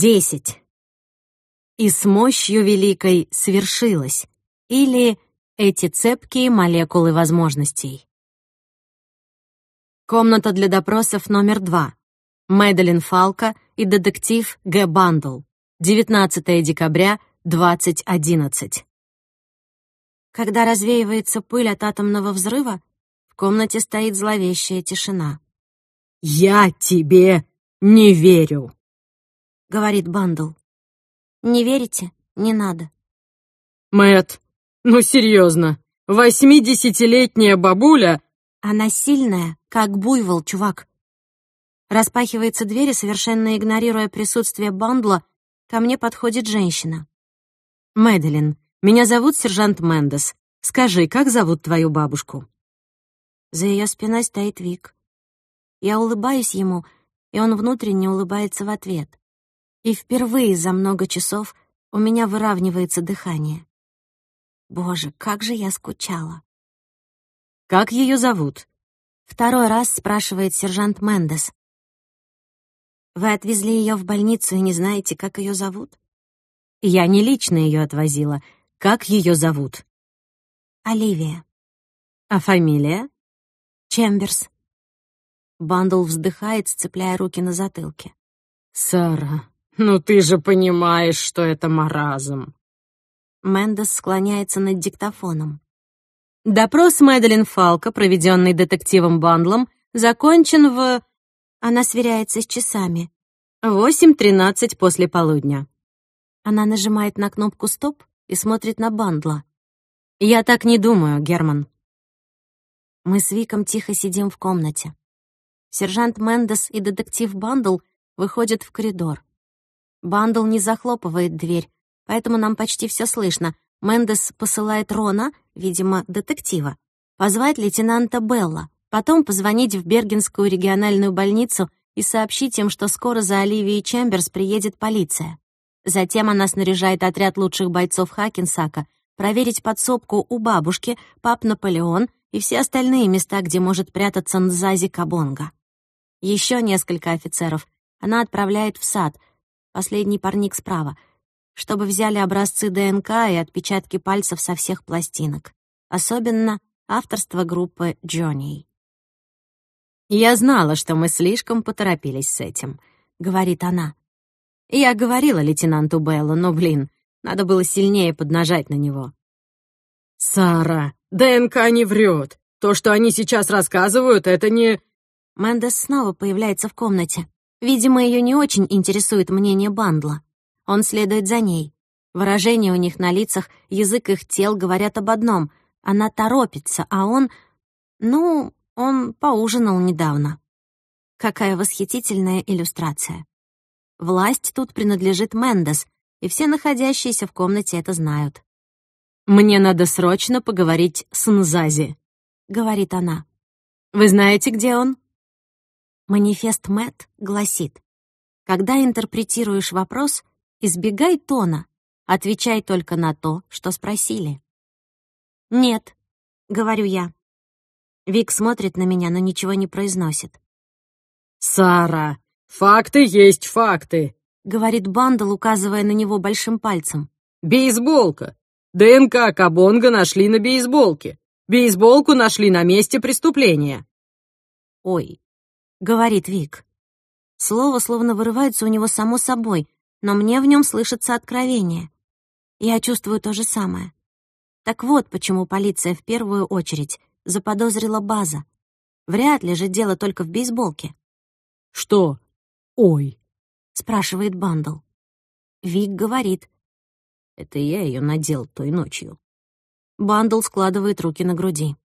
Десять. И с мощью великой свершилось. Или эти цепкие молекулы возможностей. Комната для допросов номер два. Мэдалин Фалка и детектив Г. Бандл. 19 декабря, 2011. Когда развеивается пыль от атомного взрыва, в комнате стоит зловещая тишина. «Я тебе не верю», — говорит Бандл. «Не верите? Не надо». Мэт, ну серьезно, восьмидесятилетняя бабуля...» «Она сильная, как буйвол, чувак». Распахивается дверь, и, совершенно игнорируя присутствие Бандла, ко мне подходит женщина. «Мэдалин, меня зовут сержант Мендес. Скажи, как зовут твою бабушку?» За ее спиной стоит Вик. Я улыбаюсь ему, и он внутренне улыбается в ответ. И впервые за много часов у меня выравнивается дыхание. Боже, как же я скучала. «Как ее зовут?» Второй раз спрашивает сержант Мендес. «Вы отвезли ее в больницу и не знаете, как ее зовут?» «Я не лично ее отвозила. Как ее зовут?» «Оливия». «А фамилия?» «Чемберс». Бандл вздыхает, сцепляя руки на затылке. «Сара, ну ты же понимаешь, что это маразм». Мендес склоняется над диктофоном. Допрос Мэдалин Фалка, проведенный детективом Бандлом, закончен в... Она сверяется с часами. 8.13 после полудня. Она нажимает на кнопку «Стоп» и смотрит на Бандла. «Я так не думаю, Герман». Мы с Виком тихо сидим в комнате. Сержант Мендес и детектив Бандл выходят в коридор. Бандл не захлопывает дверь, поэтому нам почти все слышно. Мендес посылает Рона, видимо, детектива, позвать лейтенанта Белла, потом позвонить в Бергенскую региональную больницу и сообщить им, что скоро за Оливией Чемберс приедет полиция. Затем она снаряжает отряд лучших бойцов Хакенсака проверить подсобку у бабушки, пап Наполеон и все остальные места, где может прятаться Нзази Кабонга. Еще несколько офицеров она отправляет в сад, последний парник справа, чтобы взяли образцы ДНК и отпечатки пальцев со всех пластинок. Особенно авторство группы Джонни. «Я знала, что мы слишком поторопились с этим», — говорит она. «Я говорила лейтенанту Беллу, но, блин, надо было сильнее поднажать на него». «Сара, ДНК не врет. То, что они сейчас рассказывают, это не...» Мэндес снова появляется в комнате. Видимо, ее не очень интересует мнение Бандла. Он следует за ней. Выражения у них на лицах, язык их тел говорят об одном. Она торопится, а он... Ну, он поужинал недавно. Какая восхитительная иллюстрация. Власть тут принадлежит Мендес, и все находящиеся в комнате это знают. «Мне надо срочно поговорить с Нзази», — говорит она. «Вы знаете, где он?» Манифест Мэт гласит, когда интерпретируешь вопрос, избегай тона, отвечай только на то, что спросили. «Нет», — говорю я. Вик смотрит на меня, но ничего не произносит. «Сара, факты есть факты», — говорит Бандл, указывая на него большим пальцем. «Бейсболка. ДНК Кабонга нашли на бейсболке. Бейсболку нашли на месте преступления». «Ой, — говорит Вик. Слово словно вырывается у него само собой, но мне в нем слышится откровение. Я чувствую то же самое. Так вот, почему полиция в первую очередь заподозрила База. Вряд ли же дело только в бейсболке. «Что? Ой!» — спрашивает Бандл. Вик говорит. «Это я ее надел той ночью». Бандл складывает руки на груди.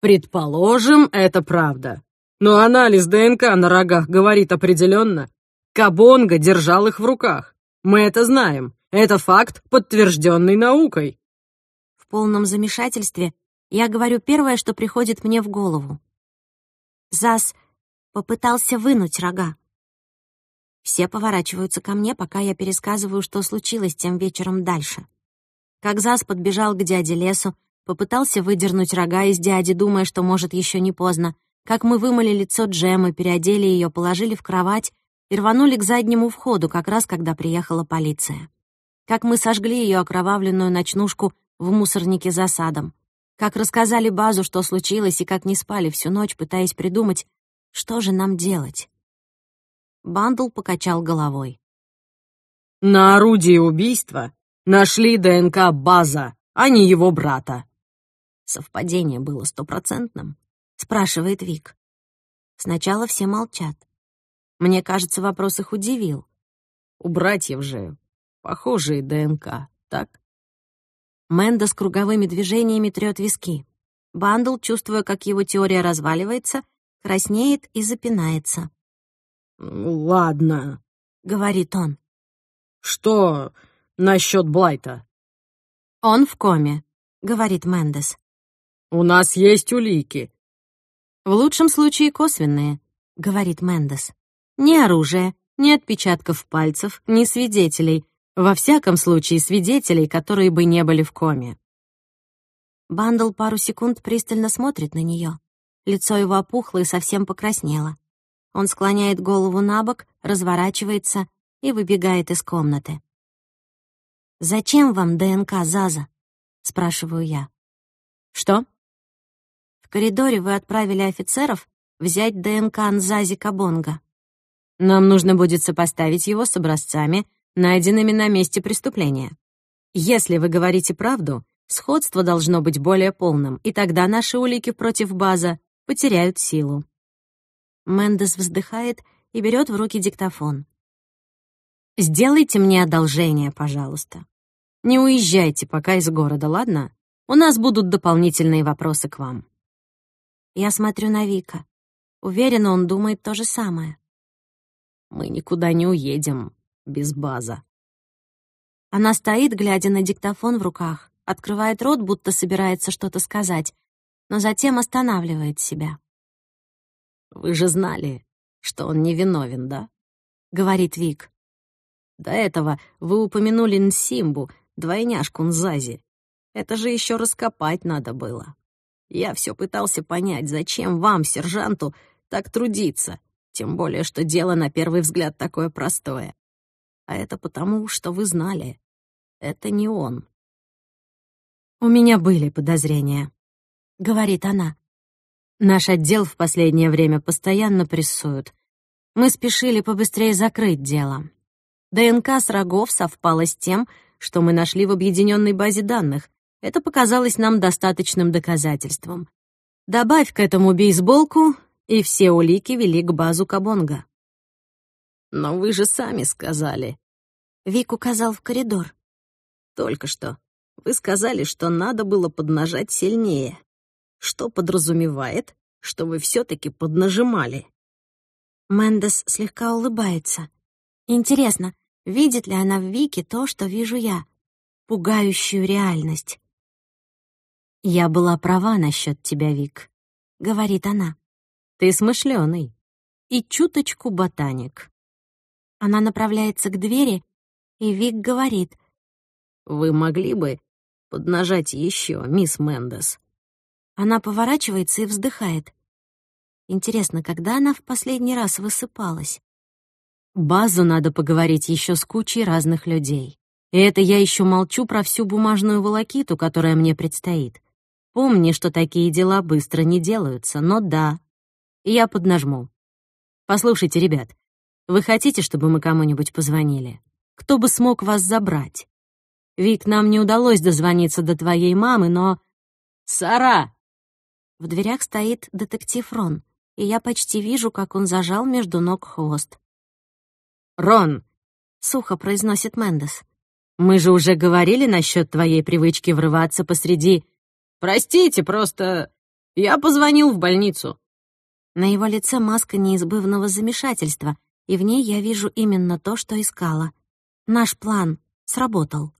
«Предположим, это правда. Но анализ ДНК на рогах говорит определенно. Кабонга держал их в руках. Мы это знаем. Это факт, подтвержденный наукой. В полном замешательстве я говорю первое, что приходит мне в голову. Зас попытался вынуть рога. Все поворачиваются ко мне, пока я пересказываю, что случилось тем вечером дальше. Как Зас подбежал к дяде Лесу, попытался выдернуть рога из дяди, думая, что, может, еще не поздно, как мы вымыли лицо Джемы, переодели ее, положили в кровать и рванули к заднему входу, как раз когда приехала полиция. Как мы сожгли ее окровавленную ночнушку в мусорнике за садом. Как рассказали Базу, что случилось, и как не спали всю ночь, пытаясь придумать, что же нам делать. Бандл покачал головой. «На орудии убийства нашли ДНК База, а не его брата». Совпадение было стопроцентным, спрашивает Вик. Сначала все молчат. Мне кажется, вопрос их удивил. У братьев же похожие ДНК, так? Мэнда с круговыми движениями трёт виски. Бандл, чувствуя, как его теория разваливается, краснеет и запинается. «Ладно», — говорит он. «Что насчет Блайта?» «Он в коме», — говорит Мэндес. «У нас есть улики». «В лучшем случае косвенные», — говорит Мэндес. «Ни оружия, ни отпечатков пальцев, ни свидетелей, во всяком случае, свидетелей, которые бы не были в коме. Бандл пару секунд пристально смотрит на нее. Лицо его опухло и совсем покраснело. Он склоняет голову на бок, разворачивается и выбегает из комнаты. «Зачем вам ДНК, Заза?» — спрашиваю я. «Что?» «В коридоре вы отправили офицеров взять ДНК Нзази Кабонга. Нам нужно будет сопоставить его с образцами, найденными на месте преступления. Если вы говорите правду, сходство должно быть более полным, и тогда наши улики против база потеряют силу. Мендес вздыхает и берет в руки диктофон. «Сделайте мне одолжение, пожалуйста. Не уезжайте пока из города, ладно? У нас будут дополнительные вопросы к вам». Я смотрю на Вика. Уверена, он думает то же самое. «Мы никуда не уедем», без база. Она стоит, глядя на диктофон в руках, открывает рот, будто собирается что-то сказать, но затем останавливает себя. «Вы же знали, что он невиновен, да?» — говорит Вик. «До этого вы упомянули Нсимбу, двойняшку Нзази. Это же еще раскопать надо было. Я все пытался понять, зачем вам, сержанту, так трудиться, тем более, что дело на первый взгляд такое простое. А это потому, что вы знали. Это не он. «У меня были подозрения», — говорит она. «Наш отдел в последнее время постоянно прессуют. Мы спешили побыстрее закрыть дело. ДНК с рогов совпала с тем, что мы нашли в объединенной базе данных. Это показалось нам достаточным доказательством. Добавь к этому бейсболку, и все улики вели к базу Кабонга. «Но вы же сами сказали». Вик указал в коридор. «Только что. Вы сказали, что надо было поднажать сильнее. Что подразумевает, что вы все-таки поднажимали?» Мендес слегка улыбается. «Интересно, видит ли она в Вике то, что вижу я? Пугающую реальность?» «Я была права насчет тебя, Вик», — говорит она. «Ты смышленый и чуточку ботаник. Она направляется к двери, и Вик говорит. «Вы могли бы поднажать еще, мисс Мендес?» Она поворачивается и вздыхает. Интересно, когда она в последний раз высыпалась? Базу надо поговорить еще с кучей разных людей. И это я еще молчу про всю бумажную волокиту, которая мне предстоит. Помни, что такие дела быстро не делаются, но да, я поднажму. Послушайте, ребят, вы хотите, чтобы мы кому-нибудь позвонили? Кто бы смог вас забрать? Вик, нам не удалось дозвониться до твоей мамы, но... Сара!» В дверях стоит детектив Рон, и я почти вижу, как он зажал между ног хвост. «Рон!» — сухо произносит Мендес. «Мы же уже говорили насчет твоей привычки врываться посреди...» «Простите, просто... Я позвонил в больницу». На его лице маска неизбывного замешательства, и в ней я вижу именно то, что искала. Наш план сработал.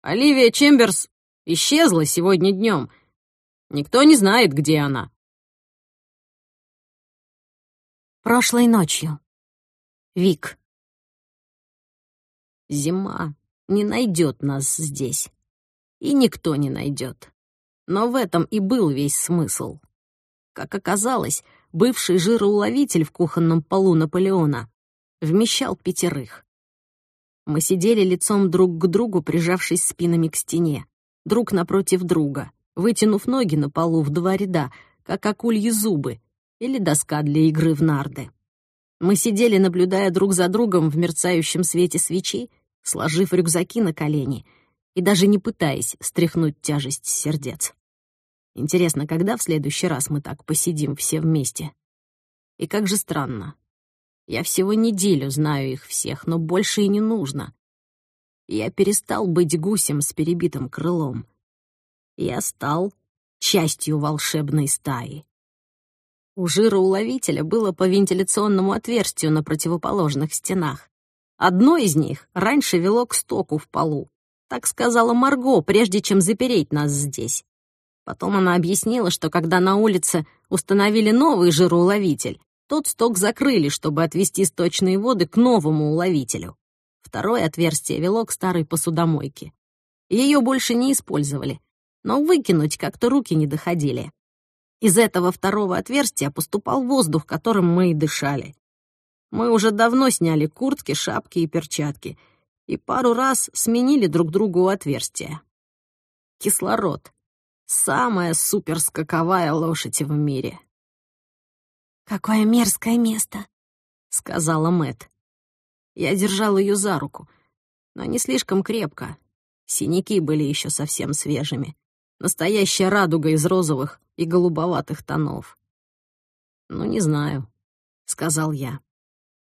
Оливия Чемберс исчезла сегодня днем. Никто не знает, где она. Прошлой ночью. Вик. Зима не найдет нас здесь. И никто не найдет. Но в этом и был весь смысл. Как оказалось, бывший жироуловитель в кухонном полу Наполеона вмещал пятерых. Мы сидели лицом друг к другу, прижавшись спинами к стене, друг напротив друга, вытянув ноги на полу в два ряда, как акульи зубы или доска для игры в нарды. Мы сидели, наблюдая друг за другом в мерцающем свете свечей, сложив рюкзаки на колени и даже не пытаясь стряхнуть тяжесть сердец. Интересно, когда в следующий раз мы так посидим все вместе? И как же странно. Я всего неделю знаю их всех, но больше и не нужно. Я перестал быть гусем с перебитым крылом. Я стал частью волшебной стаи. У жироуловителя было по вентиляционному отверстию на противоположных стенах. Одно из них раньше вело к стоку в полу. Так сказала Марго, прежде чем запереть нас здесь. Потом она объяснила, что когда на улице установили новый жироуловитель, тот сток закрыли, чтобы отвести сточные воды к новому уловителю. Второе отверстие вело к старой посудомойке. Ее больше не использовали, но выкинуть как-то руки не доходили. Из этого второго отверстия поступал воздух, которым мы и дышали. Мы уже давно сняли куртки, шапки и перчатки и пару раз сменили друг другу отверстия. Кислород — самая суперскаковая лошадь в мире. «Какое мерзкое место», — сказала Мэт. Я держал ее за руку, но не слишком крепко. Синяки были еще совсем свежими. Настоящая радуга из розовых и голубоватых тонов. «Ну, не знаю», — сказал я.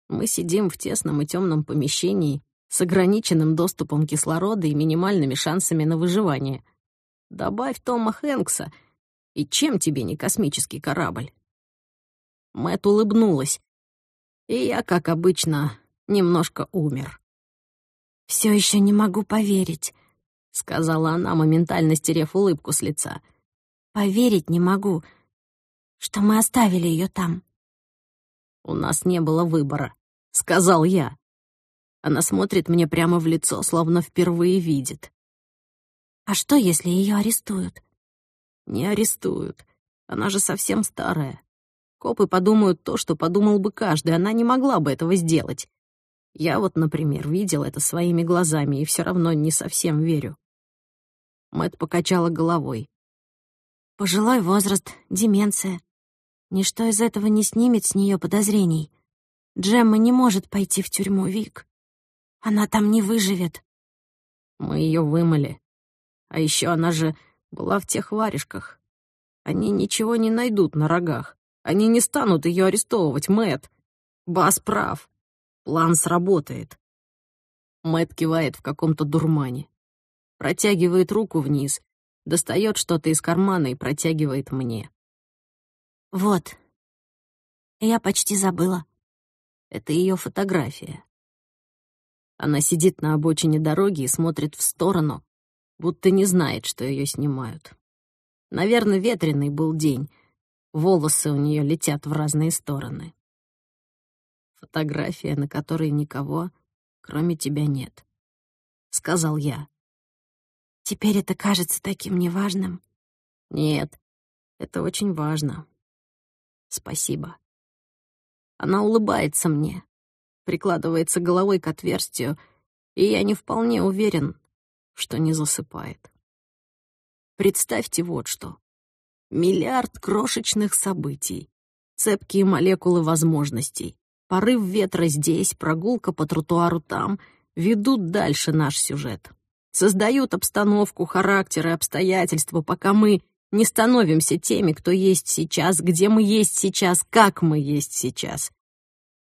«Мы сидим в тесном и темном помещении с ограниченным доступом кислорода и минимальными шансами на выживание. Добавь Тома Хэнкса, и чем тебе не космический корабль?» Мэт улыбнулась. И я, как обычно, немножко умер. «Все еще не могу поверить», — сказала она, моментально стерев улыбку с лица. «Поверить не могу, что мы оставили ее там». «У нас не было выбора», — сказал я. Она смотрит мне прямо в лицо, словно впервые видит. «А что, если ее арестуют?» «Не арестуют. Она же совсем старая. Копы подумают то, что подумал бы каждый, она не могла бы этого сделать. Я вот, например, видел это своими глазами и все равно не совсем верю. Мэт покачала головой. Пожилой возраст, деменция. Ничто из этого не снимет с нее подозрений. Джемма не может пойти в тюрьму, Вик. Она там не выживет. Мы ее вымыли. А еще она же была в тех варежках. Они ничего не найдут на рогах. Они не станут ее арестовывать, Мэт. Бас прав. План сработает. Мэт кивает в каком-то дурмане. Протягивает руку вниз, достает что-то из кармана и протягивает мне. Вот. Я почти забыла. Это ее фотография. Она сидит на обочине дороги и смотрит в сторону, будто не знает, что ее снимают. Наверное, ветреный был день, Волосы у нее летят в разные стороны. Фотография, на которой никого, кроме тебя, нет. Сказал я. Теперь это кажется таким неважным. Нет, это очень важно. Спасибо. Она улыбается мне, прикладывается головой к отверстию, и я не вполне уверен, что не засыпает. Представьте вот что. Миллиард крошечных событий, цепкие молекулы возможностей, порыв ветра здесь, прогулка по тротуару там, ведут дальше наш сюжет. Создают обстановку, характер и обстоятельства, пока мы не становимся теми, кто есть сейчас, где мы есть сейчас, как мы есть сейчас.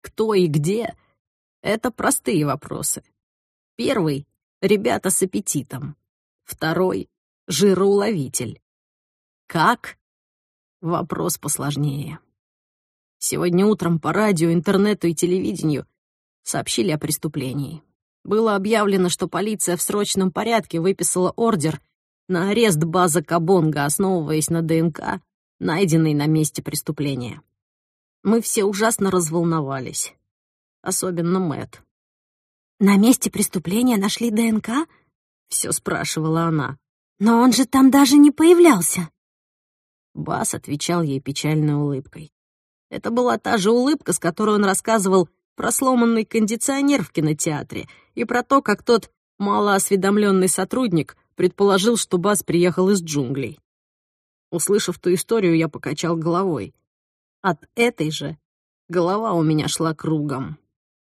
Кто и где — это простые вопросы. Первый — ребята с аппетитом. Второй — жироуловитель. Как? Вопрос посложнее. Сегодня утром по радио, интернету и телевидению сообщили о преступлении. Было объявлено, что полиция в срочном порядке выписала ордер на арест базы Кабонга, основываясь на ДНК, найденной на месте преступления. Мы все ужасно разволновались. Особенно Мэт. «На месте преступления нашли ДНК?» — все спрашивала она. «Но он же там даже не появлялся». Бас отвечал ей печальной улыбкой. Это была та же улыбка, с которой он рассказывал про сломанный кондиционер в кинотеатре и про то, как тот малоосведомленный сотрудник предположил, что Бас приехал из джунглей. Услышав ту историю, я покачал головой. От этой же голова у меня шла кругом.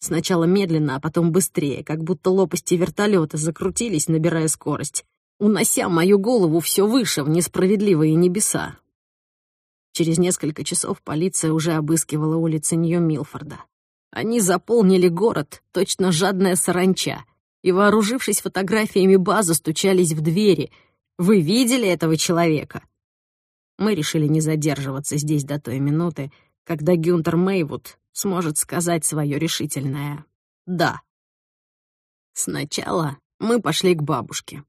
Сначала медленно, а потом быстрее, как будто лопасти вертолета закрутились, набирая скорость, унося мою голову все выше в несправедливые небеса. Через несколько часов полиция уже обыскивала улицы Нью-Милфорда. Они заполнили город, точно жадная саранча, и, вооружившись фотографиями базы, стучались в двери. «Вы видели этого человека?» Мы решили не задерживаться здесь до той минуты, когда Гюнтер Мейвуд сможет сказать свое решительное «да». Сначала мы пошли к бабушке.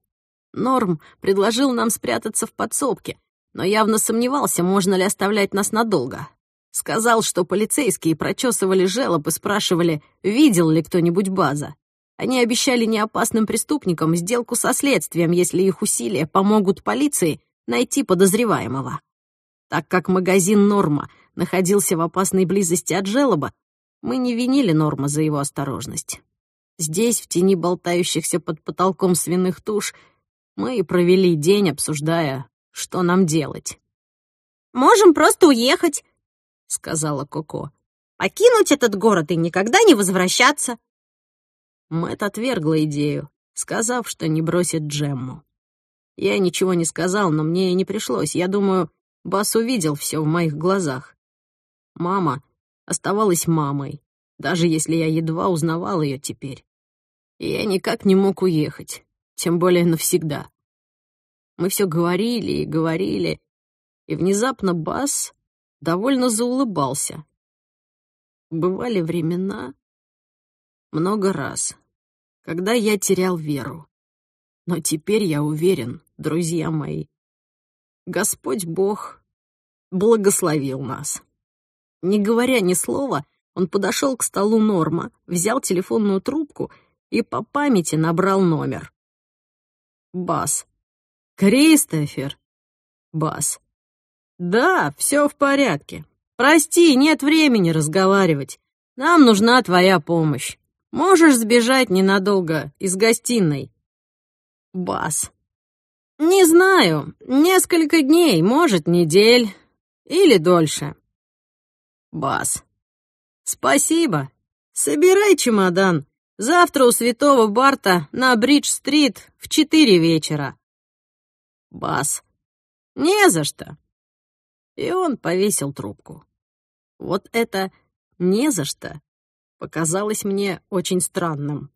Норм предложил нам спрятаться в подсобке, но явно сомневался, можно ли оставлять нас надолго. Сказал, что полицейские прочесывали желоб и спрашивали, видел ли кто-нибудь база. Они обещали неопасным преступникам сделку со следствием, если их усилия помогут полиции найти подозреваемого. Так как магазин «Норма» находился в опасной близости от желоба, мы не винили Норма за его осторожность. Здесь, в тени болтающихся под потолком свиных туш, мы и провели день, обсуждая, что нам делать? «Можем просто уехать», — сказала Коко. «Покинуть этот город и никогда не возвращаться». Мэтт отвергла идею, сказав, что не бросит Джемму. Я ничего не сказал, но мне и не пришлось. Я думаю, Бас увидел все в моих глазах. Мама оставалась мамой, даже если я едва узнавал ее теперь. И я никак не мог уехать, тем более навсегда. Мы все говорили и говорили, и внезапно Бас довольно заулыбался. Бывали времена, много раз, когда я терял веру. Но теперь я уверен, друзья мои, Господь Бог благословил нас. Не говоря ни слова, он подошел к столу Норма, взял телефонную трубку и по памяти набрал номер. Бас. «Кристофер!» Бас. «Да, все в порядке. Прости, нет времени разговаривать. Нам нужна твоя помощь. Можешь сбежать ненадолго из гостиной?» Бас. «Не знаю. Несколько дней, может, недель. Или дольше». Бас. «Спасибо. Собирай чемодан. Завтра у Святого Барта на Бридж-стрит в четыре вечера. Бас. «Не за что». И он повесил трубку. Вот это «не за что» показалось мне очень странным.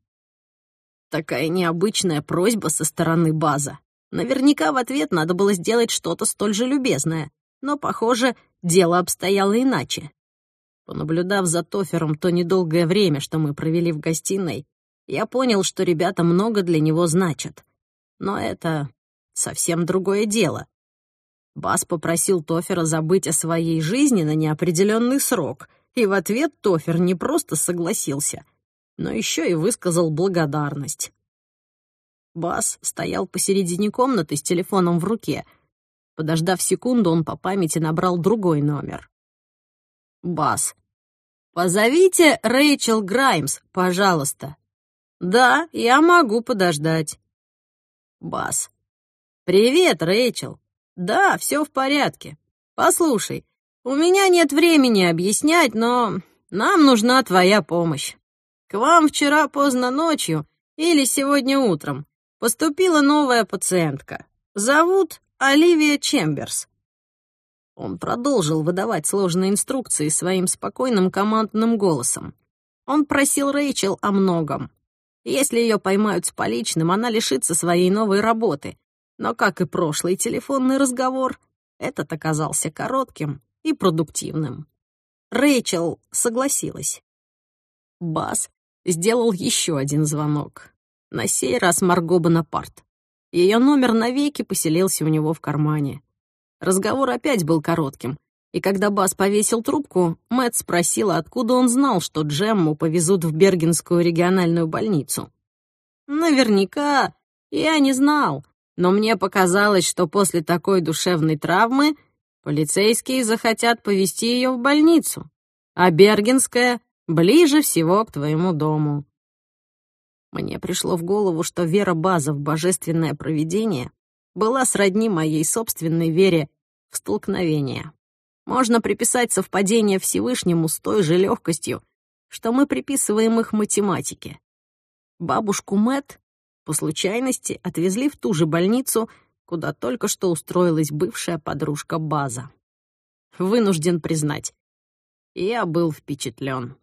Такая необычная просьба со стороны База. Наверняка в ответ надо было сделать что-то столь же любезное, но, похоже, дело обстояло иначе. Понаблюдав за Тофером то недолгое время, что мы провели в гостиной, я понял, что ребята много для него значат. Но это совсем другое дело. Бас попросил Тофера забыть о своей жизни на неопределенный срок, и в ответ Тофер не просто согласился, но еще и высказал благодарность. Бас стоял посередине комнаты с телефоном в руке. Подождав секунду, он по памяти набрал другой номер. Бас. «Позовите Рэйчел Граймс, пожалуйста». «Да, я могу подождать». Бас. «Привет, Рэйчел. Да, все в порядке. Послушай, у меня нет времени объяснять, но нам нужна твоя помощь. К вам вчера поздно ночью или сегодня утром поступила новая пациентка. Зовут Оливия Чемберс. Он продолжил выдавать сложные инструкции своим спокойным командным голосом. Он просил Рэйчел о многом. Если ее поймают с поличным, она лишится своей новой работы, но, как и прошлый телефонный разговор, этот оказался коротким и продуктивным. Рэйчел согласилась. Бас сделал еще один звонок. На сей раз Марго Бонапарт. Ее номер навеки поселился у него в кармане. Разговор опять был коротким, и когда Бас повесил трубку, Мэтт спросила, откуда он знал, что Джемму повезут в Бергенскую региональную больницу. Наверняка я не знал, но мне показалось, что после такой душевной травмы полицейские захотят повезти ее в больницу, а Бергенская Ближе всего к твоему дому». Мне пришло в голову, что вера База в божественное провидение была сродни моей собственной вере в столкновение. Можно приписать совпадение Всевышнему с той же легкостью, что мы приписываем их математике. Бабушку Мэт по случайности отвезли в ту же больницу, куда только что устроилась бывшая подружка База. Вынужден признать, я был впечатлен.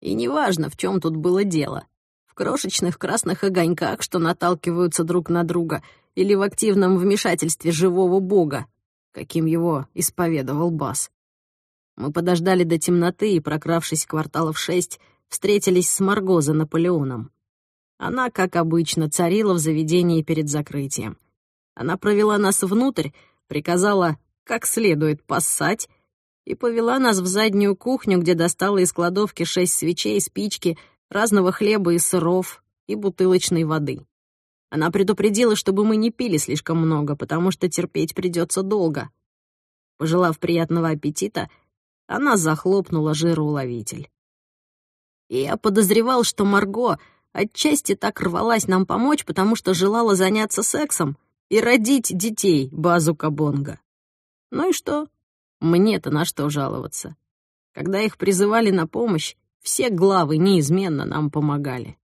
И неважно, в чем тут было дело. В крошечных красных огоньках, что наталкиваются друг на друга, или в активном вмешательстве живого бога, каким его исповедовал Бас. Мы подождали до темноты и, прокравшись кварталов шесть, встретились с Марго за Наполеоном. Она, как обычно, царила в заведении перед закрытием. Она провела нас внутрь, приказала как следует поссать и повела нас в заднюю кухню, где достала из кладовки шесть свечей, спички, разного хлеба и сыров и бутылочной воды. Она предупредила, чтобы мы не пили слишком много, потому что терпеть придется долго. Пожелав приятного аппетита, она захлопнула жироуловитель. И я подозревал, что Марго отчасти так рвалась нам помочь, потому что желала заняться сексом и родить детей Базу Кабонга. Ну и что? Мне-то на что жаловаться? Когда их призывали на помощь, все главы неизменно нам помогали.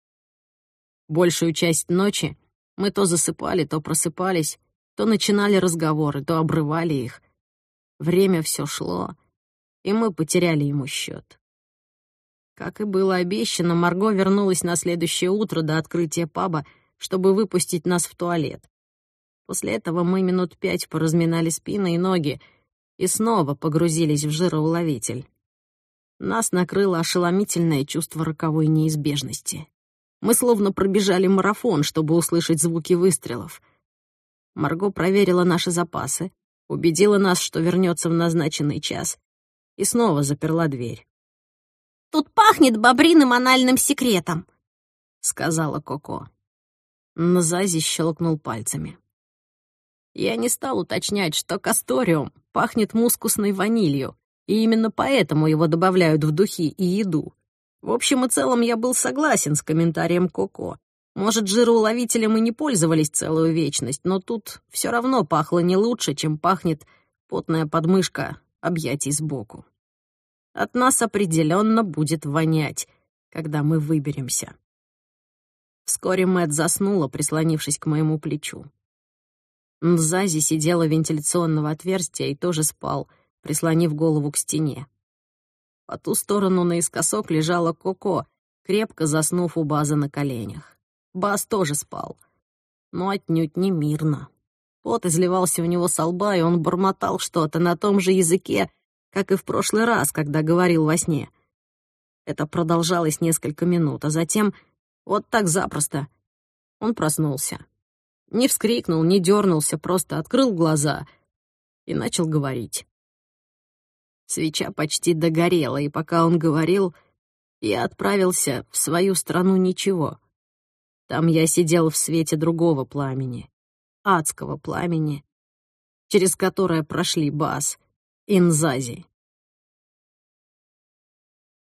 Большую часть ночи мы то засыпали, то просыпались, то начинали разговоры, то обрывали их. Время все шло, и мы потеряли ему счет. Как и было обещано, Марго вернулась на следующее утро до открытия паба, чтобы выпустить нас в туалет. После этого мы минут пять поразминали спины и ноги и снова погрузились в жироуловитель. Нас накрыло ошеломительное чувство роковой неизбежности. Мы словно пробежали марафон, чтобы услышать звуки выстрелов. Марго проверила наши запасы, убедила нас, что вернется в назначенный час, и снова заперла дверь. Тут пахнет бобриным анальным секретом», — сказала Коко. Назази щелкнул пальцами. Я не стал уточнять, что касториум пахнет мускусной ванилью, и именно поэтому его добавляют в духи и еду. В общем и целом я был согласен с комментарием Коко. Может, жироуловителем и не пользовались целую вечность, но тут все равно пахло не лучше, чем пахнет потная подмышка объятий сбоку. От нас определенно будет вонять, когда мы выберемся. Вскоре Мэт заснула, прислонившись к моему плечу. Нзази сидела вентиляционного отверстия и тоже спал, прислонив голову к стене. По ту сторону наискосок лежала Коко, крепко заснув у База на коленях. Баз тоже спал, но отнюдь не мирно. Пот изливался у него со лба, и он бормотал что-то на том же языке, как и в прошлый раз, когда говорил во сне. Это продолжалось несколько минут, а затем вот так запросто он проснулся. Не вскрикнул, не дернулся, просто открыл глаза и начал говорить. Свеча почти догорела, и пока он говорил, я отправился в свою страну ничего. Там я сидел в свете другого пламени, адского пламени, через которое прошли Бас Инзази.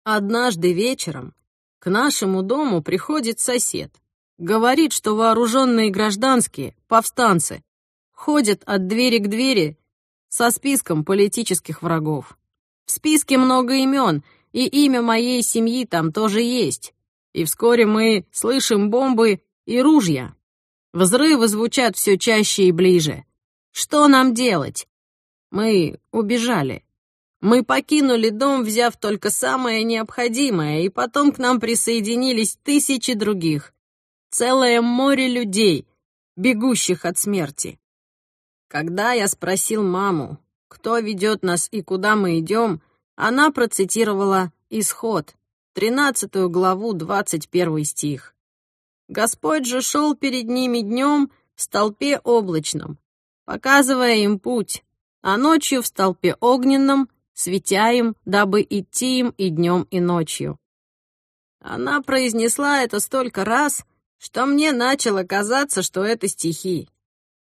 Однажды вечером к нашему дому приходит сосед. Говорит, что вооруженные гражданские, повстанцы, ходят от двери к двери со списком политических врагов. В списке много имен, и имя моей семьи там тоже есть. И вскоре мы слышим бомбы и ружья. Взрывы звучат все чаще и ближе. Что нам делать? Мы убежали. Мы покинули дом, взяв только самое необходимое, и потом к нам присоединились тысячи других. Целое море людей, бегущих от смерти. Когда я спросил маму, кто ведет нас и куда мы идем, она процитировала «Исход», 13 главу, 21 стих. Господь же шел перед ними днем в столпе облачном, показывая им путь, а ночью в столпе огненном, светя им, дабы идти им и днем, и ночью. Она произнесла это столько раз, что мне начало казаться, что это стихи.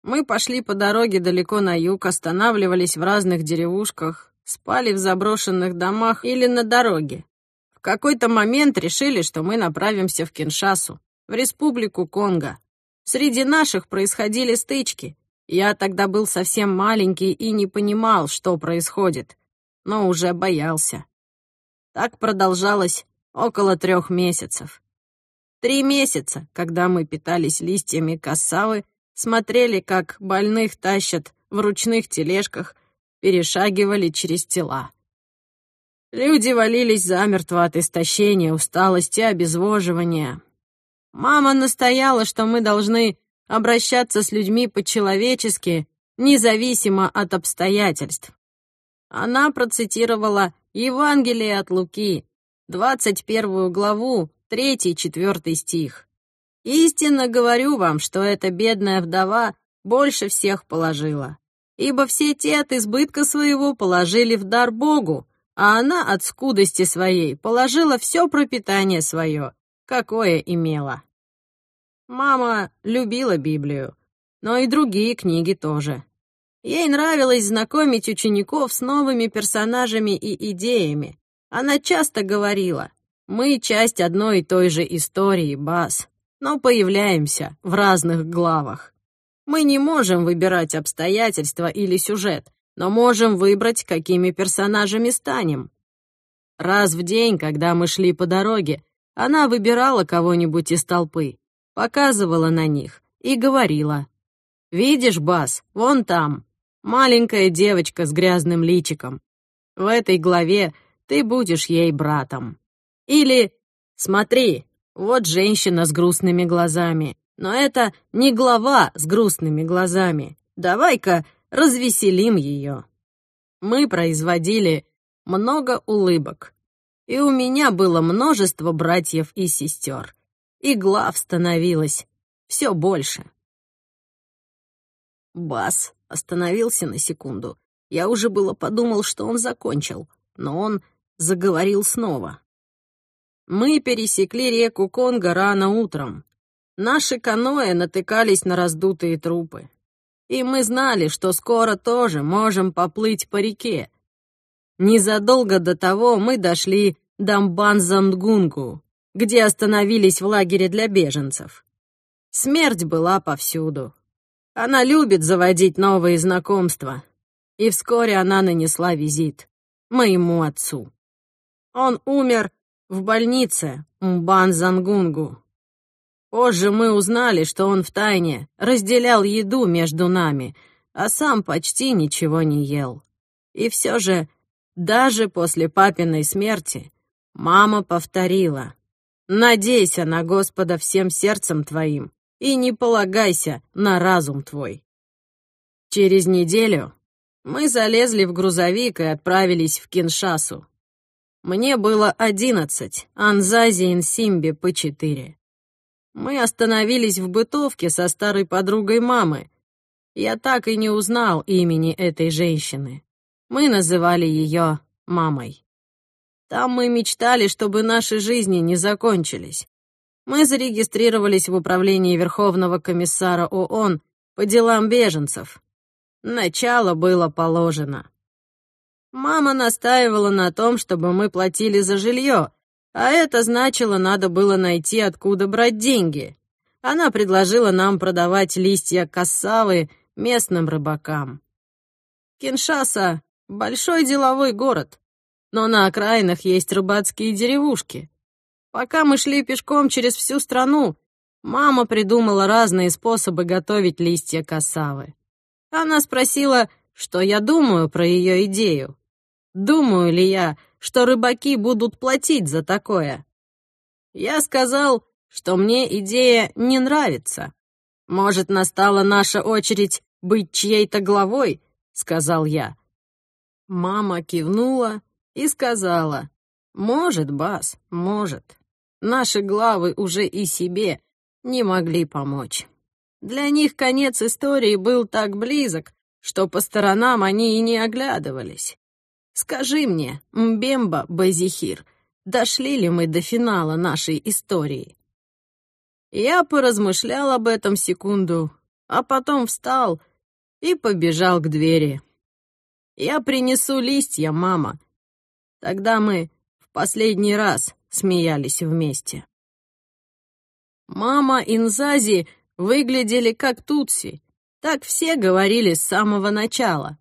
Мы пошли по дороге далеко на юг, останавливались в разных деревушках, спали в заброшенных домах или на дороге. В какой-то момент решили, что мы направимся в Киншасу, в республику Конго. Среди наших происходили стычки. Я тогда был совсем маленький и не понимал, что происходит, но уже боялся. Так продолжалось около трех месяцев. Три месяца, когда мы питались листьями кассавы, смотрели, как больных тащат в ручных тележках, перешагивали через тела. Люди валились замертво от истощения, усталости, обезвоживания. Мама настояла, что мы должны обращаться с людьми по-человечески, независимо от обстоятельств. Она процитировала Евангелие от Луки, 21 главу, 3-4 стих. «Истинно говорю вам, что эта бедная вдова больше всех положила, ибо все те от избытка своего положили в дар Богу, а она от скудости своей положила все пропитание свое, какое имела. Мама любила Библию, но и другие книги тоже. Ей нравилось знакомить учеников с новыми персонажами и идеями. Она часто говорила, «Мы часть одной и той же истории, Бас, но появляемся в разных главах. Мы не можем выбирать обстоятельства или сюжет, но можем выбрать, какими персонажами станем. Раз в день, когда мы шли по дороге, она выбирала кого-нибудь из толпы, показывала на них и говорила. «Видишь, Бас, вон там, маленькая девочка с грязным личиком. В этой главе ты будешь ей братом». Или «Смотри, вот женщина с грустными глазами, но это не глава с грустными глазами. Давай-ка развеселим ее. Мы производили много улыбок, и у меня было множество братьев и сестер, и глав становилось все больше. Бас остановился на секунду. Я уже было подумал, что он закончил, но он заговорил снова. Мы пересекли реку Конго рано утром. Наши каноэ натыкались на раздутые трупы и мы знали, что скоро тоже можем поплыть по реке. Незадолго до того мы дошли до Мбанзандгунгу, где остановились в лагере для беженцев. Смерть была повсюду. Она любит заводить новые знакомства, и вскоре она нанесла визит моему отцу. Он умер в больнице Мбанзангунгу. Позже мы узнали, что он втайне разделял еду между нами, а сам почти ничего не ел. И все же, даже после папиной смерти, мама повторила «Надейся на Господа всем сердцем твоим и не полагайся на разум твой». Через неделю мы залезли в грузовик и отправились в Киншасу. Мне было одиннадцать, Анзази и Нсимбе по четыре. Мы остановились в бытовке со старой подругой мамы. Я так и не узнал имени этой женщины. Мы называли ее мамой. Там мы мечтали, чтобы наши жизни не закончились. Мы зарегистрировались в управлении Верховного комиссара ООН по делам беженцев. Начало было положено. Мама настаивала на том, чтобы мы платили за жилье, а это значило, надо было найти, откуда брать деньги. Она предложила нам продавать листья кассавы местным рыбакам. Киншаса — большой деловой город, но на окраинах есть рыбацкие деревушки. Пока мы шли пешком через всю страну, мама придумала разные способы готовить листья кассавы. Она спросила, что я думаю про ее идею. Думаю ли я, что рыбаки будут платить за такое. Я сказал, что мне идея не нравится. Может, настала наша очередь быть чьей-то главой, сказал я. Мама кивнула и сказала, может, Бас, может. Наши главы уже и себе не могли помочь. Для них конец истории был так близок, что по сторонам они и не оглядывались. Скажи мне, Мбемба Базихир, дошли ли мы до финала нашей истории?» Я поразмышлял об этом секунду, а потом встал и побежал к двери. «Я принесу листья, мама. Тогда мы в последний раз смеялись вместе. Мама и Нзази выглядели как Тутси. Так все говорили с самого начала.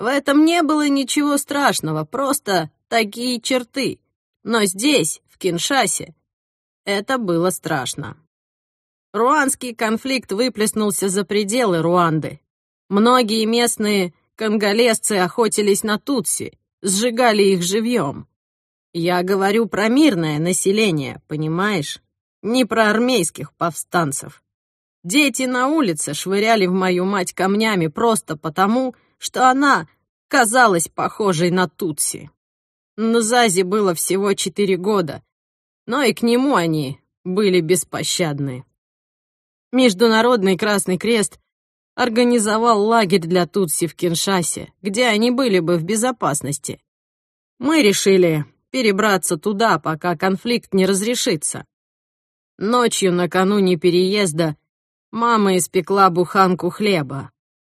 В этом не было ничего страшного, просто такие черты. Но здесь, в Киншасе, это было страшно. Руанский конфликт выплеснулся за пределы Руанды. Многие местные конголезцы охотились на Тутси, сжигали их живьем. Я говорю про мирное население, понимаешь? Не про армейских повстанцев. Дети на улице швыряли в мою мать камнями просто потому, что она казалась похожей на Тутси. Нзази было всего четыре года, но и к нему они были беспощадны. Международный Красный Крест организовал лагерь для Тутси в Киншасе, где они были бы в безопасности. Мы решили перебраться туда, пока конфликт не разрешится. Ночью накануне переезда мама испекла буханку хлеба.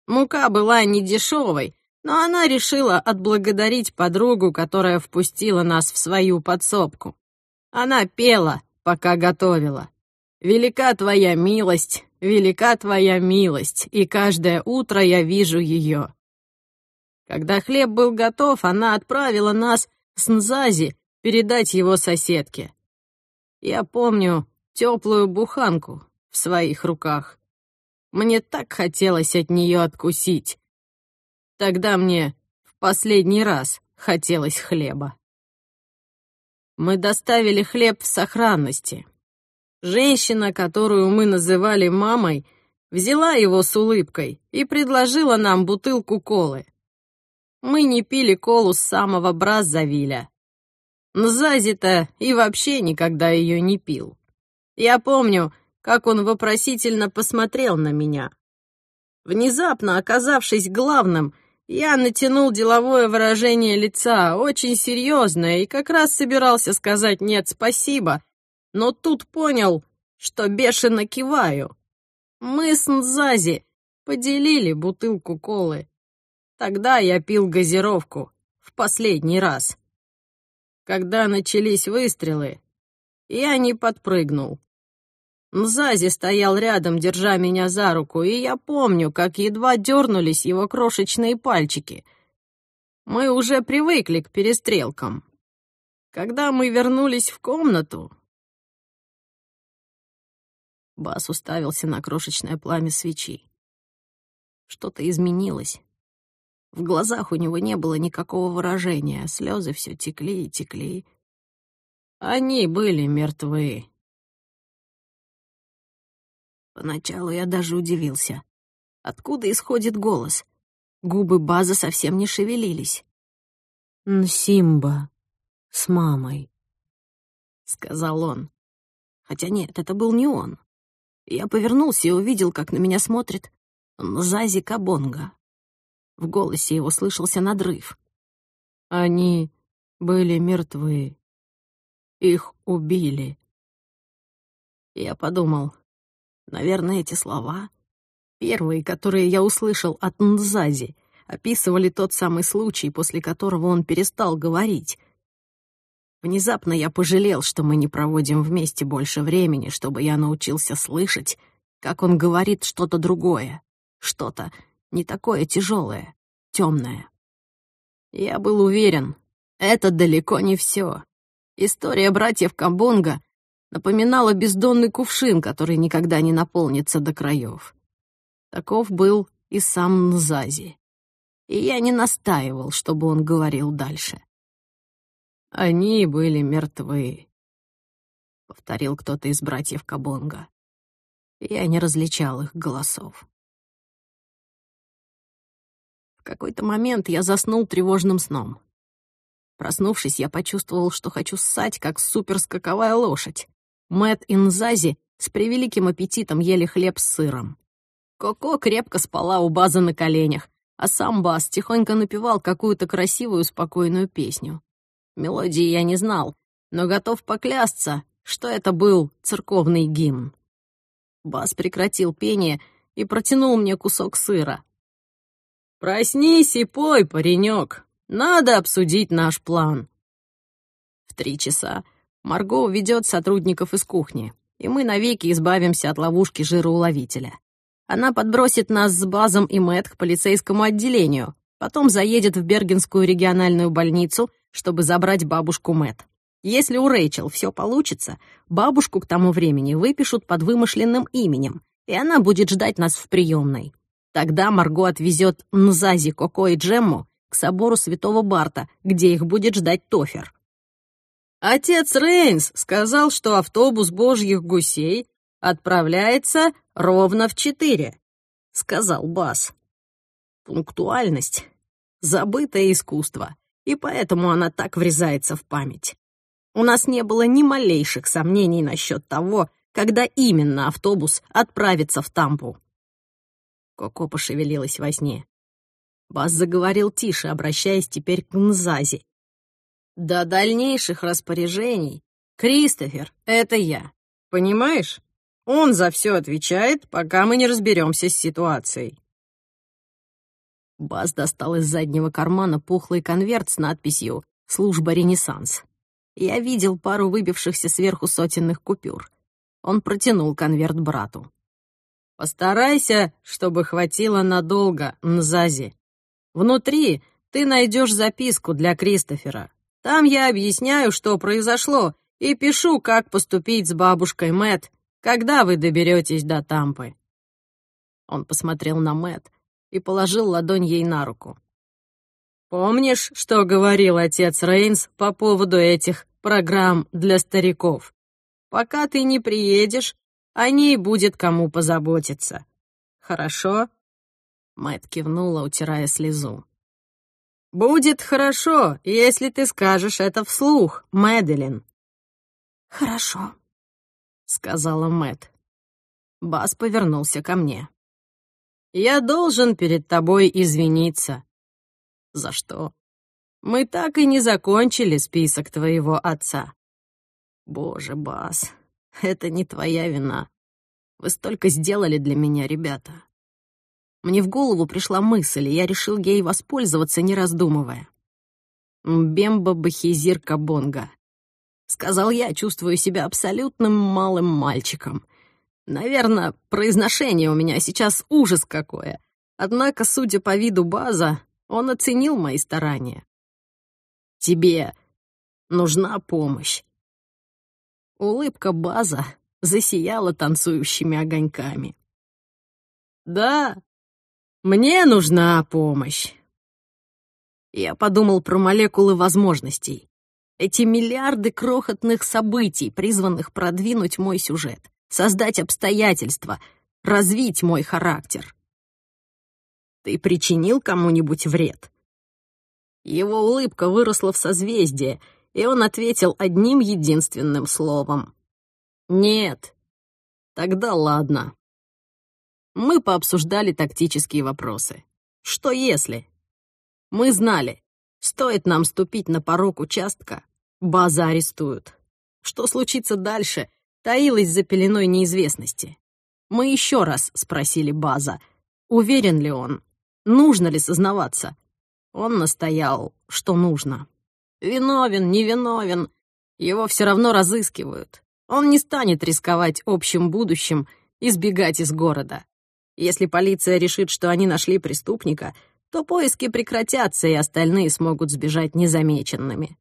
Мука была не дешевой, но она решила отблагодарить подругу, которая впустила нас в свою подсобку. Она пела, пока готовила. Велика твоя милость, велика твоя милость, и каждое утро я вижу ее. Когда хлеб был готов, она отправила нас с Нзази передать его соседке. Я помню теплую буханку в своих руках. Мне так хотелось от нее откусить. Тогда мне в последний раз хотелось хлеба. Мы доставили хлеб в сохранности, Женщина, которую мы называли мамой, взяла его с улыбкой и предложила нам бутылку колы. Мы не пили колу с самого Браззавиля. Нзази-то и вообще никогда ее не пил. Я помню, как он вопросительно посмотрел на меня. Внезапно оказавшись главным, я натянул деловое выражение лица, очень серьезное, и как раз собирался сказать «нет, спасибо», но тут понял, что бешено киваю. Мы с Нзази поделили бутылку колы. Тогда я пил газировку в последний раз. Когда начались выстрелы, я не подпрыгнул. Нзази стоял рядом, держа меня за руку, и я помню, как едва дернулись его крошечные пальчики. Мы уже привыкли к перестрелкам. Когда мы вернулись в комнату, Бас уставился на крошечное пламя свечи. Что-то изменилось. В глазах у него не было никакого выражения, слезы все текли и текли. Они были мертвы. Поначалу я даже удивился. Откуда исходит голос? Губы База совсем не шевелились. «Симба с мамой», — сказал он. Хотя нет, это был не он. Я повернулся и увидел, как на меня смотрит Нзази Кабонга. В голосе его слышался надрыв. Они были мертвы. Их убили. Я подумал, наверное, эти слова, первые, которые я услышал от Нзази, описывали тот самый случай, после которого он перестал говорить. Внезапно я пожалел, что мы не проводим вместе больше времени, чтобы я научился слышать, как он говорит что-то другое, что-то не такое тяжелое, темное. Я был уверен, это далеко не все. История братьев Кабунга напоминала бездонный кувшин, который никогда не наполнится до краев. Таков был и сам Нзази. И я не настаивал, чтобы он говорил дальше. Они были мертвы, — повторил кто-то из братьев Кабонга. Я не различал их голосов. В какой-то момент я заснул тревожным сном. Проснувшись, я почувствовал, что хочу ссать, как суперскаковая лошадь. Мэт и Нзази с превеликим аппетитом ели хлеб с сыром. Коко крепко спала у базы на коленях, а сам Бас тихонько напевал какую-то красивую спокойную песню. Мелодии я не знал, но готов поклясться, что это был церковный гимн. Бас прекратил пение и протянул мне кусок сыра. «Проснись и пой, паренек. Надо обсудить наш план». В три часа Марго уведет сотрудников из кухни, и мы навеки избавимся от ловушки жироуловителя. Она подбросит нас с Базом и Мэтт к полицейскому отделению, потом заедет в Бергенскую региональную больницу, чтобы забрать бабушку Мэтт. Если у Рэйчел все получится, бабушку к тому времени выпишут под вымышленным именем, и она будет ждать нас в приемной. Тогда Марго отвезет Нзази, Коко и Джемму к собору Святого Барта, где их будет ждать Тофер. Отец Рейнс сказал, что автобус божьих гусей отправляется ровно в четыре, сказал Бас. Пунктуальность — забытое искусство, и поэтому она так врезается в память. У нас не было ни малейших сомнений насчет того, когда именно автобус отправится в Тампу. Коко пошевелилась во сне. Бас заговорил тише, обращаясь теперь к Нзази. До дальнейших распоряжений, Кристофер, это я. Понимаешь? Он за все отвечает, пока мы не разберемся с ситуацией. Бас достал из заднего кармана пухлый конверт с надписью «Служба Ренессанс». Я видел пару выбившихся сверху сотенных купюр. Он протянул конверт брату. «Постарайся, чтобы хватило надолго, Нзази. Внутри ты найдешь записку для Кристофера. Там я объясняю, что произошло, и пишу, как поступить с бабушкой Мэт, когда вы доберетесь до Тампы». Он посмотрел на Мэт и положил ладонь ей на руку. «Помнишь, что говорил отец Рейнс по поводу этих программ для стариков? Пока ты не приедешь, о ней будет кому позаботиться. Хорошо?» Мэт кивнула, утирая слезу. «Будет хорошо, если ты скажешь это вслух, Мэдалин». «Хорошо», — сказала Мэт. Бас повернулся ко мне. «Я должен перед тобой извиниться». «За что?» «Мы так и не закончили список твоего отца». «Боже, Бас, это не твоя вина. Вы столько сделали для меня, ребята. Мне в голову пришла мысль, и я решил ей воспользоваться, не раздумывая. «Бемба Бахизир Кабонга», — сказал я, чувствую себя абсолютным малым мальчиком. Наверное, произношение у меня сейчас ужас какое. Однако, судя по виду База, он оценил мои старания. «Тебе нужна помощь». Улыбка База засияла танцующими огоньками. «Да, мне нужна помощь. Я подумал про молекулы возможностей. Эти миллиарды крохотных событий, призванных продвинуть мой сюжет, создать обстоятельства, развить мой характер. Ты причинил кому-нибудь вред? Его улыбка выросла в созвездие, и он ответил одним единственным словом. «Нет». «Тогда ладно». Мы пообсуждали тактические вопросы. Что если? Мы знали, стоит нам ступить на порог участка, база арестуют. Что случится дальше, таилось за пеленой неизвестности. Мы еще раз спросили База, уверен ли он, нужно ли сознаваться. Он настоял, что нужно. Виновен, невиновен, его все равно разыскивают. Он не станет рисковать общим будущим и сбегать из города. Если полиция решит, что они нашли преступника, то поиски прекратятся, и остальные смогут сбежать незамеченными.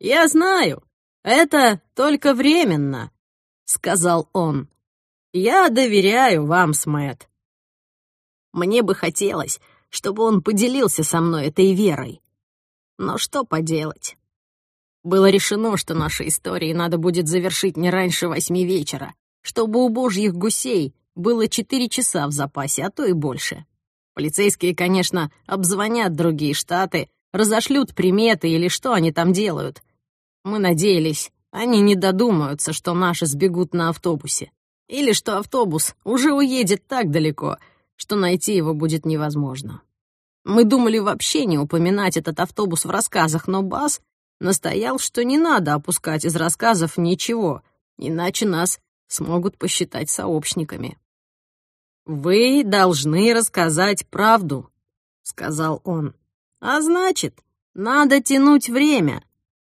«Я знаю, это только временно», — сказал он. «Я доверяю вам, Смэт». Мне бы хотелось, чтобы он поделился со мной этой верой. Но что поделать? Было решено, что наши истории надо будет завершить не раньше восьми вечера, чтобы у божьих гусей было четыре часа в запасе, а то и больше. Полицейские, конечно, обзвонят другие штаты, разошлют приметы или что они там делают. Мы надеялись, они не додумаются, что наши сбегут на автобусе. Или что автобус уже уедет так далеко, что найти его будет невозможно. Мы думали вообще не упоминать этот автобус в рассказах, но Бас настоял, что не надо опускать из рассказов ничего, иначе нас смогут посчитать сообщниками. «Вы должны рассказать правду», — сказал он. «А значит, надо тянуть время.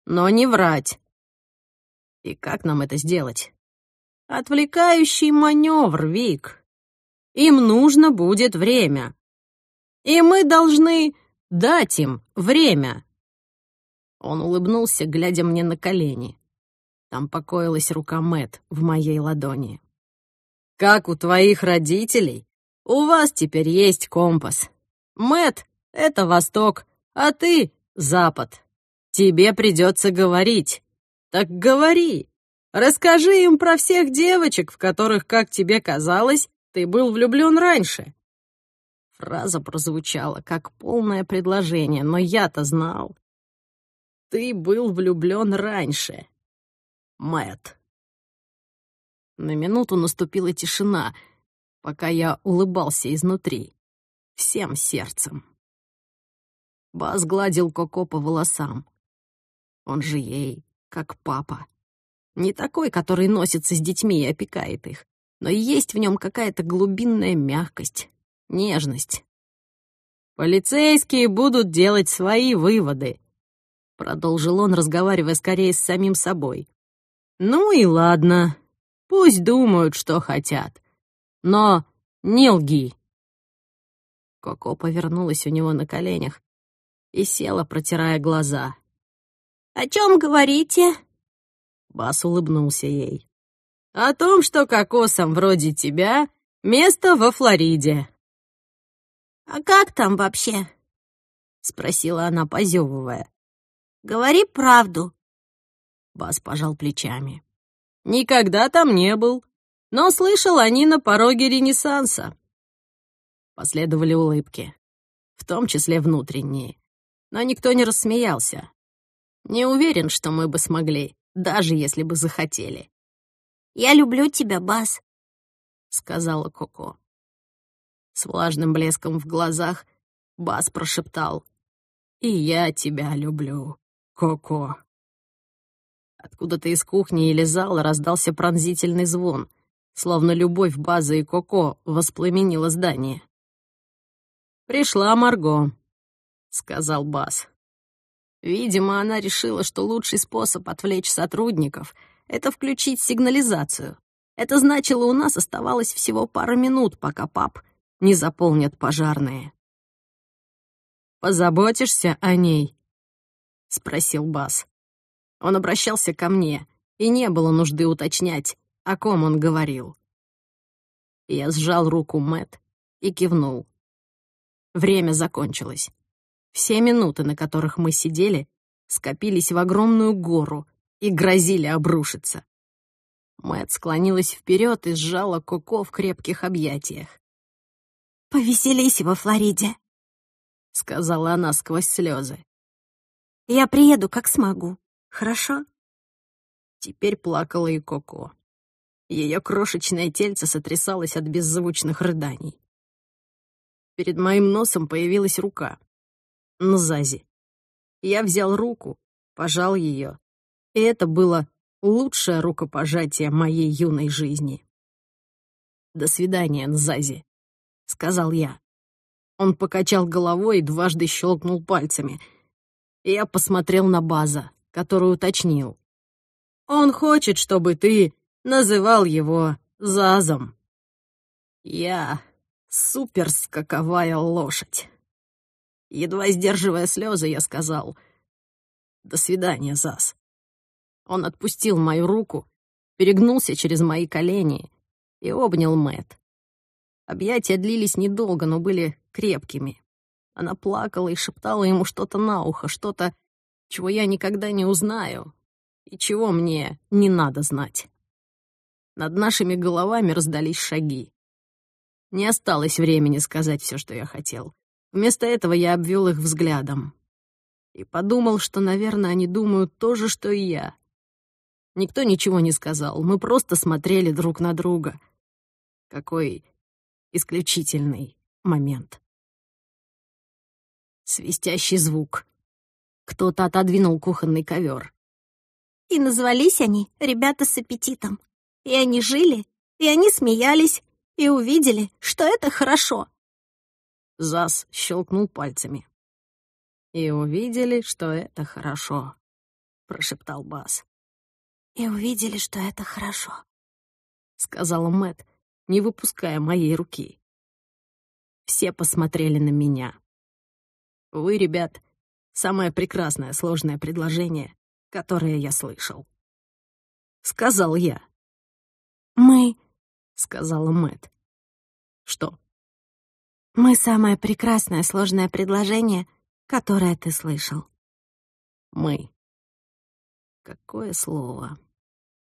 но не врать. И как нам это сделать? Отвлекающий маневр, Вик. Им нужно будет время. И мы должны дать им время. Он улыбнулся, глядя мне на колени. Там покоилась рука Мэт в моей ладони. «Как у твоих родителей? У вас теперь есть компас. Мэт — это Восток, а ты — Запад. Тебе придется говорить. Так говори. Расскажи им про всех девочек, в которых, как тебе казалось, ты был влюблен раньше». Фраза прозвучала как полное предложение, но я-то знал. Ты был влюблен раньше, Мэт. На минуту наступила тишина, пока я улыбался изнутри, всем сердцем. Бас гладил Коко по волосам. Он же ей, как папа. Не такой, который носится с детьми и опекает их, но есть в нем какая-то глубинная мягкость, нежность. «Полицейские будут делать свои выводы», — продолжил он, разговаривая скорее с самим собой. «Ну и ладно, пусть думают, что хотят. Но не лги». Коко повернулась у него на коленях и села, протирая глаза. «О чем говорите?» Бас улыбнулся ей. «О том, что кокосам вроде тебя место во Флориде». «А как там вообще?» — спросила она, позевывая. «Говори правду». Бас пожал плечами. «Никогда там не был, но слышал они на пороге Ренессанса». Последовали улыбки, в том числе внутренние, но никто не рассмеялся. Не уверен, что мы бы смогли, даже если бы захотели. «Я люблю тебя, Бас», — сказала Коко. С влажным блеском в глазах Бас прошептал. «И я тебя люблю, Коко». Откуда-то из кухни или зала раздался пронзительный звон, словно любовь Базы и Коко воспламенила здание. «Пришла Марго», — сказал Бас. Видимо, она решила, что лучший способ отвлечь сотрудников — это включить сигнализацию. Это значило, у нас оставалось всего пара минут, пока пап не заполнят пожарные. «Позаботишься о ней?» — спросил Бас. Он обращался ко мне, и не было нужды уточнять, о ком он говорил. Я сжал руку Мэт и кивнул. Время закончилось. Все минуты, на которых мы сидели, скопились в огромную гору и грозили обрушиться. Мэт склонилась вперед и сжала Коко в крепких объятиях. «Повеселись во Флориде», — сказала она сквозь слезы. «Я приеду, как смогу. Хорошо?» Теперь плакала и Коко. Ее крошечное тельце сотрясалось от беззвучных рыданий. Перед моим носом появилась рука. Нзази. Я взял руку, пожал ее, и это было лучшее рукопожатие моей юной жизни. «До свидания, Нзази», — сказал я. Он покачал головой и дважды щелкнул пальцами. Я посмотрел на База который уточнил. «Он хочет, чтобы ты называл его Зазом». Я суперскаковая лошадь. Едва сдерживая слезы, я сказал «До свидания, Заз». Он отпустил мою руку, перегнулся через мои колени и обнял Мэт. Объятия длились недолго, но были крепкими. Она плакала и шептала ему что-то на ухо, что-то чего я никогда не узнаю и чего мне не надо знать. Над нашими головами раздались шаги. Не осталось времени сказать все, что я хотел. Вместо этого я обвел их взглядом и подумал, что, наверное, они думают то же, что и я. Никто ничего не сказал, мы просто смотрели друг на друга. Какой исключительный момент. Свистящий звук. Кто-то отодвинул кухонный ковер. И назвались они «Ребята с аппетитом». И они жили, и они смеялись, и увидели, что это хорошо. Зас щелкнул пальцами. И увидели, что это хорошо. прошептал Бас. «И увидели, что это хорошо», — сказала Мэт, не выпуская моей руки. Все посмотрели на меня. Вы, ребят, самое прекрасное сложное предложение, которое я слышал. Сказал я. «Мы», — сказала Мэт. Что? «Мы самое прекрасное сложное предложение, которое ты слышал». «Мы». Какое слово.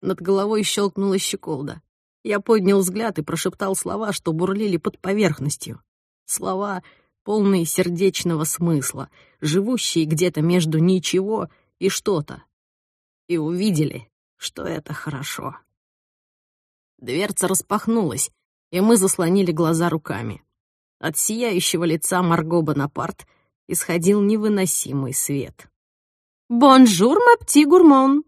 Над головой щелкнула щеколда. Я поднял взгляд и прошептал слова, что бурлили под поверхностью. Слова, полные сердечного смысла, живущие где-то между ничего и что-то. И увидели, что это хорошо. Дверца распахнулась, и мы заслонили глаза руками. От сияющего лица Марго Бонапарт исходил невыносимый свет. «Bonjour, mes petits gourmands!»